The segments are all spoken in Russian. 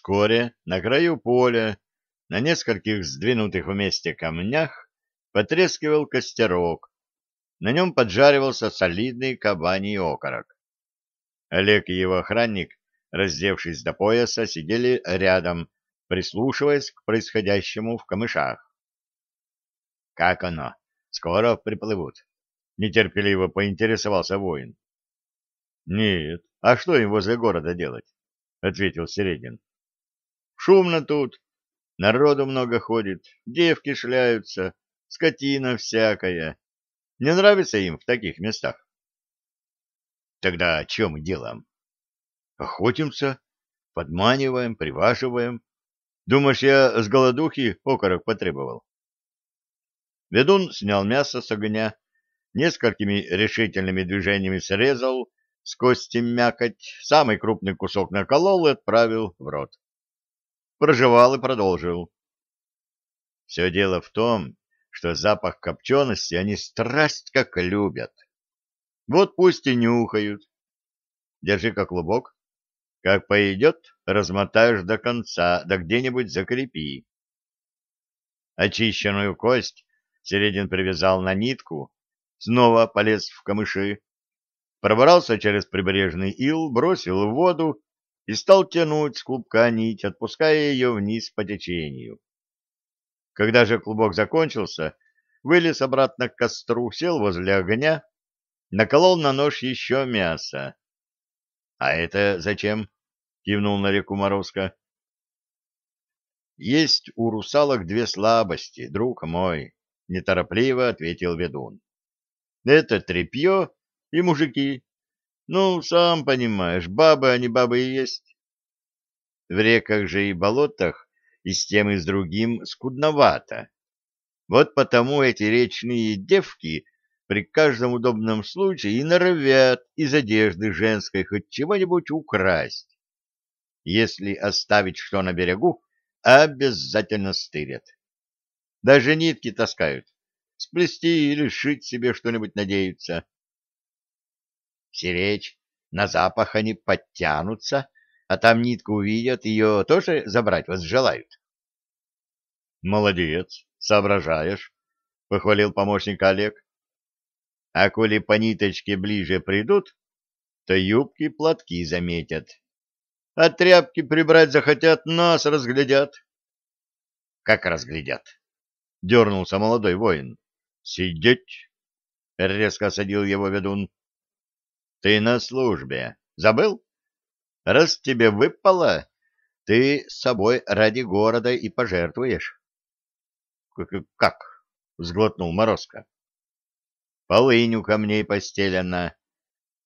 Вскоре на краю поля, на нескольких сдвинутых вместе камнях, потрескивал костерок. На нем поджаривался солидный кабаний окорок. Олег и его охранник, раздевшись до пояса, сидели рядом, прислушиваясь к происходящему в камышах. — Как оно? Скоро приплывут? — нетерпеливо поинтересовался воин. — Нет, а что им возле города делать? — ответил Середин. — Шумно тут, народу много ходит, девки шляются, скотина всякая. Не нравится им в таких местах? Тогда чем мы делаем? Охотимся, подманиваем, приваживаем. Думаешь, я с голодухи окорок потребовал? Ведун снял мясо с огня, несколькими решительными движениями срезал с кости мякоть, самый крупный кусок наколол и отправил в рот. Прожевал и продолжил. Все дело в том, что запах копчености они страсть как любят. Вот пусть и нюхают. Держи как клубок. Как пойдет, размотаешь до конца, да где-нибудь закрепи. Очищенную кость Середин привязал на нитку, снова полез в камыши, пробрался через прибрежный ил, бросил в воду и стал тянуть с клубка нить, отпуская ее вниз по течению. Когда же клубок закончился, вылез обратно к костру, сел возле огня наколол на нож еще мясо. — А это зачем? — кивнул на реку Морозко. — Есть у русалок две слабости, друг мой, — неторопливо ответил ведун. — Это тряпье и мужики. Ну, сам понимаешь, бабы они бабы и есть. В реках же и болотах и с тем и с другим скудновато. Вот потому эти речные девки при каждом удобном случае и норовят из одежды женской хоть чего-нибудь украсть. Если оставить что на берегу, обязательно стырят. Даже нитки таскают, сплести или шить себе что-нибудь надеются. Сиречь, на запах они подтянутся, а там нитку увидят, ее тоже забрать вас желают. Молодец, соображаешь, — похвалил помощник Олег. А коли по ниточке ближе придут, то юбки-платки заметят. А тряпки прибрать захотят, нас разглядят. — Как разглядят? — дернулся молодой воин. — Сидеть! — резко осадил его ведун. — Ты на службе. Забыл? Раз тебе выпало, ты с собой ради города и пожертвуешь. — Как? — сглотнул Морозко полынь у камней постелена.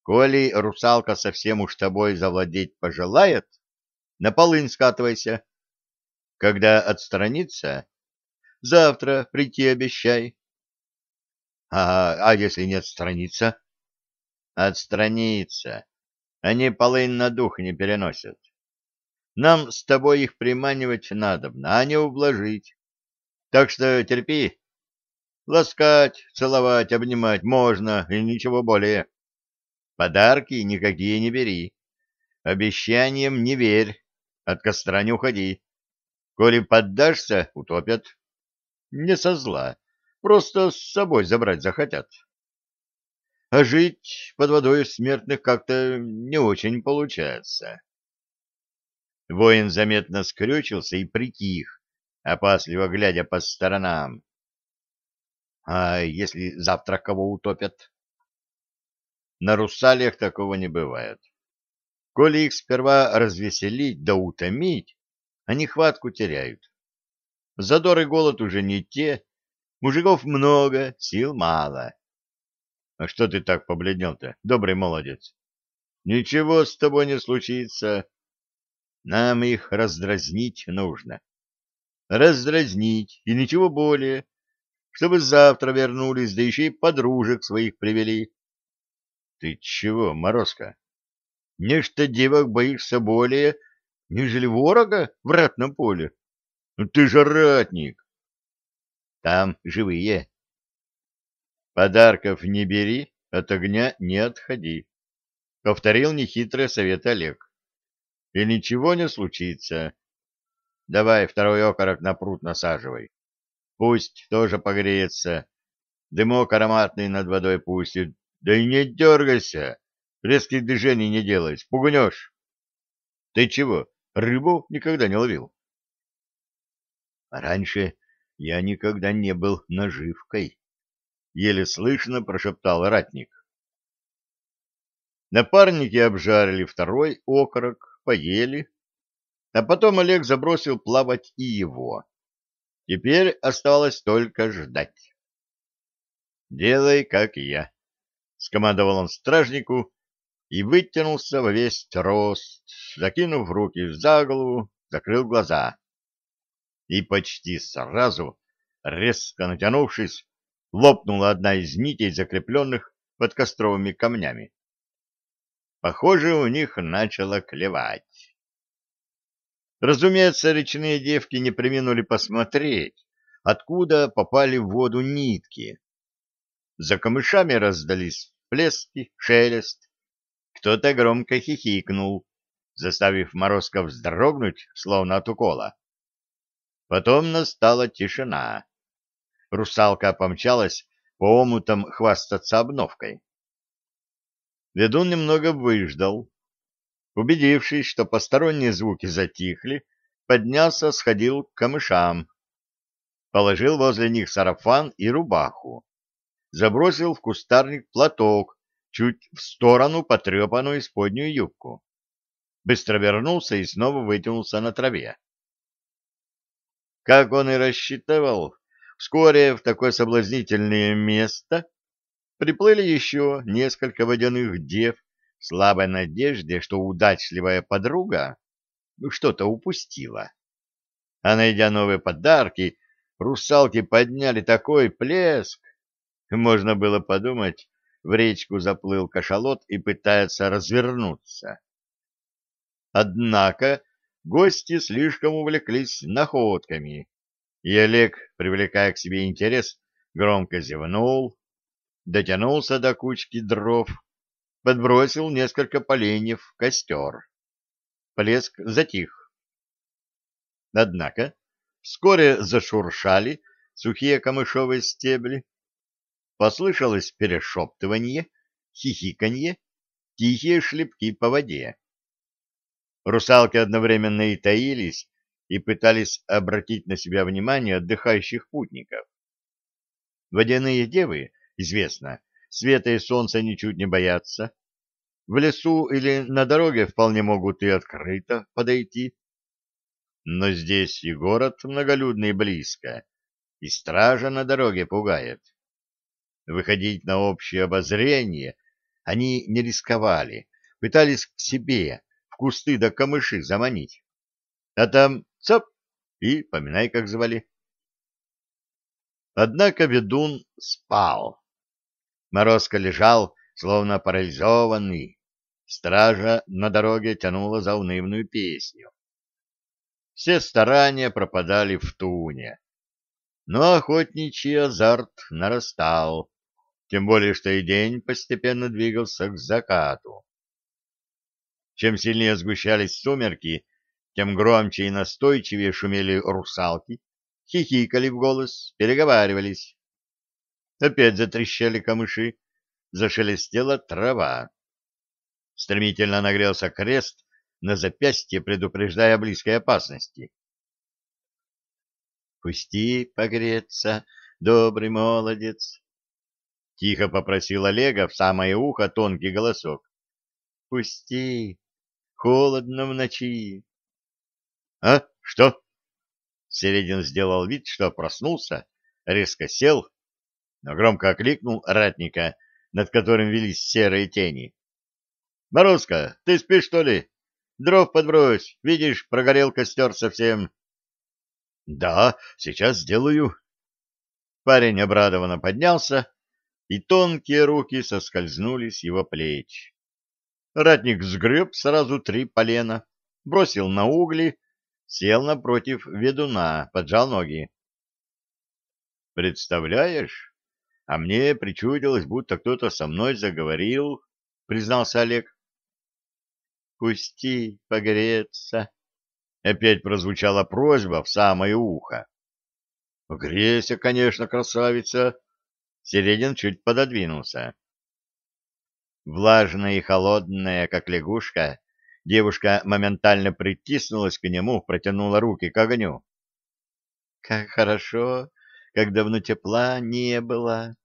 Коли русалка совсем уж тобой завладеть пожелает, на полынь скатывайся. Когда отстранится, завтра прийти обещай. А, а если не отстранится? Отстранится. Они полынь на дух не переносят. Нам с тобой их приманивать надобно, а не ублажить. Так что терпи, Ласкать, целовать, обнимать можно, и ничего более. Подарки никакие не бери. Обещаниям не верь, от костра не уходи. Коли поддашься, утопят. Не со зла, просто с собой забрать захотят. А жить под водой смертных как-то не очень получается. Воин заметно скрючился и притих, опасливо глядя по сторонам. А если завтра кого утопят? На русалиях такого не бывает. Коли их сперва развеселить да утомить, они хватку теряют. Задор и голод уже не те, мужиков много, сил мало. А что ты так побледнел-то, добрый молодец? Ничего с тобой не случится. Нам их раздразнить нужно. Раздразнить, и ничего более чтобы завтра вернулись, да еще и подружек своих привели. — Ты чего, Морозко? Нечто девок боишься более, нежели ворога в ратном поле? Ну ты же ратник! Там живые. Подарков не бери, от огня не отходи, — повторил нехитрый совет Олег. И ничего не случится. давай второй окорок на пруд насаживай. Пусть тоже погреется, дымок ароматный над водой пустит. Да и не дергайся, резких движений не делай, спугнешь. Ты чего, рыбу никогда не ловил? Раньше я никогда не был наживкой, — еле слышно прошептал ратник. Напарники обжарили второй окорок, поели, а потом Олег забросил плавать и его. Теперь осталось только ждать. «Делай, как я», — скомандовал он стражнику и вытянулся во весь рост, закинув руки за голову, закрыл глаза. И почти сразу, резко натянувшись, лопнула одна из нитей, закрепленных под костровыми камнями. Похоже, у них начало клевать. Разумеется, речные девки не преминули посмотреть, откуда попали в воду нитки. За камышами раздались плески, шелест. Кто-то громко хихикнул, заставив Морозко вздрогнуть, словно от укола. Потом настала тишина. Русалка помчалась по омутам хвастаться обновкой. Ведун немного выждал. Убедившись, что посторонние звуки затихли, поднялся, сходил к камышам. Положил возле них сарафан и рубаху. Забросил в кустарник платок, чуть в сторону потрепанную исподнюю юбку. Быстро вернулся и снова вытянулся на траве. Как он и рассчитывал, вскоре в такое соблазнительное место приплыли еще несколько водяных дев в слабой надежде, что удачливая подруга что-то упустила. А найдя новые подарки, русалки подняли такой плеск. Можно было подумать, в речку заплыл кашалот и пытается развернуться. Однако гости слишком увлеклись находками, и Олег, привлекая к себе интерес, громко зевнул, дотянулся до кучки дров, подбросил несколько поленьев в костер. Плеск затих. Однако вскоре зашуршали сухие камышовые стебли, послышалось перешептывание, хихиканье, тихие шлепки по воде. Русалки одновременно и таились, и пытались обратить на себя внимание отдыхающих путников. Водяные девы известно, света и солнца ничуть не боятся. В лесу или на дороге вполне могут и открыто подойти. Но здесь и город многолюдный близко, и стража на дороге пугает. Выходить на общее обозрение они не рисковали, пытались к себе, в кусты да камыши заманить. А там цоп, и поминай, как звали. Однако ведун спал. Морозко лежал, словно парализованный. Стража на дороге тянула заунывную песню. Все старания пропадали в туне. Но охотничий азарт нарастал, тем более что и день постепенно двигался к закату. Чем сильнее сгущались сумерки, тем громче и настойчивее шумели русалки, хихикали в голос, переговаривались. Опять затрещали камыши, зашелестела трава. Стремительно нагрелся крест на запястье, предупреждая о близкой опасности. «Пусти погреться, добрый молодец!» Тихо попросил Олега в самое ухо тонкий голосок. «Пусти! Холодно в ночи!» «А? Что?» Середин сделал вид, что проснулся, резко сел, но громко окликнул ратника, над которым велись серые тени. — Морозко, ты спишь, что ли? Дров подбрось, видишь, прогорел костер совсем. — Да, сейчас сделаю. Парень обрадованно поднялся, и тонкие руки соскользнули с его плеч. Ратник сгреб сразу три полена, бросил на угли, сел напротив ведуна, поджал ноги. — Представляешь, а мне причудилось, будто кто-то со мной заговорил, — признался Олег. — Пусти погреться, Опять прозвучала просьба в самое ухо. «Грейся, конечно, красавица!» Середин чуть пододвинулся. Влажная и холодная, как лягушка, девушка моментально притиснулась к нему, протянула руки к огню. «Как хорошо, как давно тепла не было!»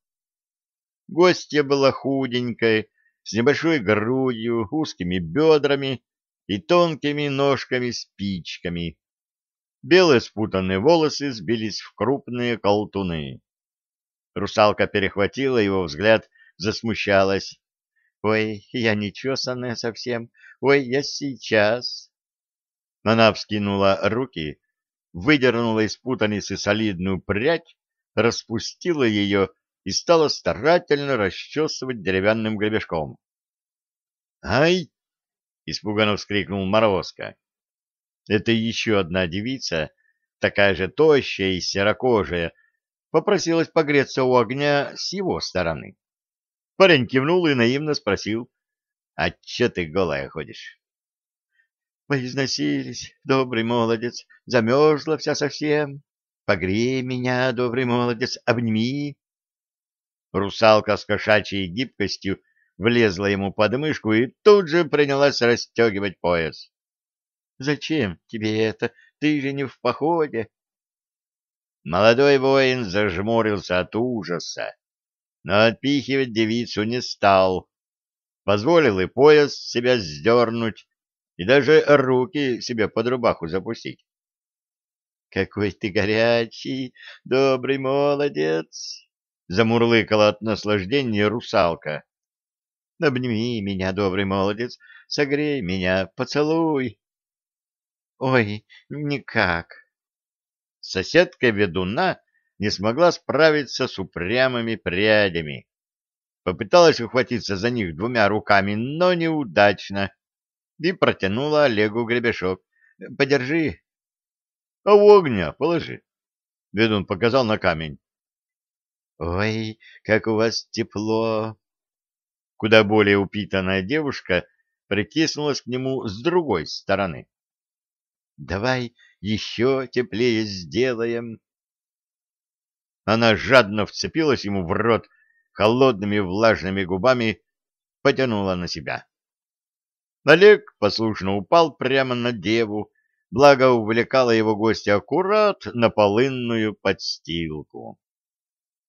Гостья была худенькой, с небольшой грудью, узкими бедрами и тонкими ножками-спичками. Белые спутанные волосы сбились в крупные колтуны. Русалка перехватила его взгляд, засмущалась. «Ой, я не чесанная совсем. Ой, я сейчас». Она вскинула руки, выдернула из путаницы солидную прядь, распустила ее и стала старательно расчесывать деревянным гребешком. «Ай!» — испуганно вскрикнул Морозко. Это еще одна девица, такая же тощая и серокожая, попросилась погреться у огня с его стороны. Парень кивнул и наивно спросил, «А че ты голая ходишь?» «Поизносились, добрый молодец, замерзла вся совсем. Погрей меня, добрый молодец, обними». Русалка с кошачьей гибкостью влезла ему под мышку и тут же принялась расстегивать пояс. «Зачем тебе это? Ты же не в походе». Молодой воин зажмурился от ужаса, но отпихивать девицу не стал. Позволил и пояс себя сдернуть, и даже руки себе под рубаху запустить. «Какой ты горячий, добрый молодец!» замурлыкала от наслаждения русалка. Обними меня, добрый молодец, согрей меня, поцелуй. Ой, никак. Соседка ведуна не смогла справиться с упрямыми прядями. Попыталась ухватиться за них двумя руками, но неудачно, и протянула Олегу гребешок. — Подержи. — А в огня положи. Ведун показал на камень. «Ой, как у вас тепло!» Куда более упитанная девушка притиснулась к нему с другой стороны. «Давай еще теплее сделаем!» Она жадно вцепилась ему в рот холодными влажными губами, потянула на себя. Олег послушно упал прямо на деву, благо увлекала его гостя аккурат на полынную подстилку.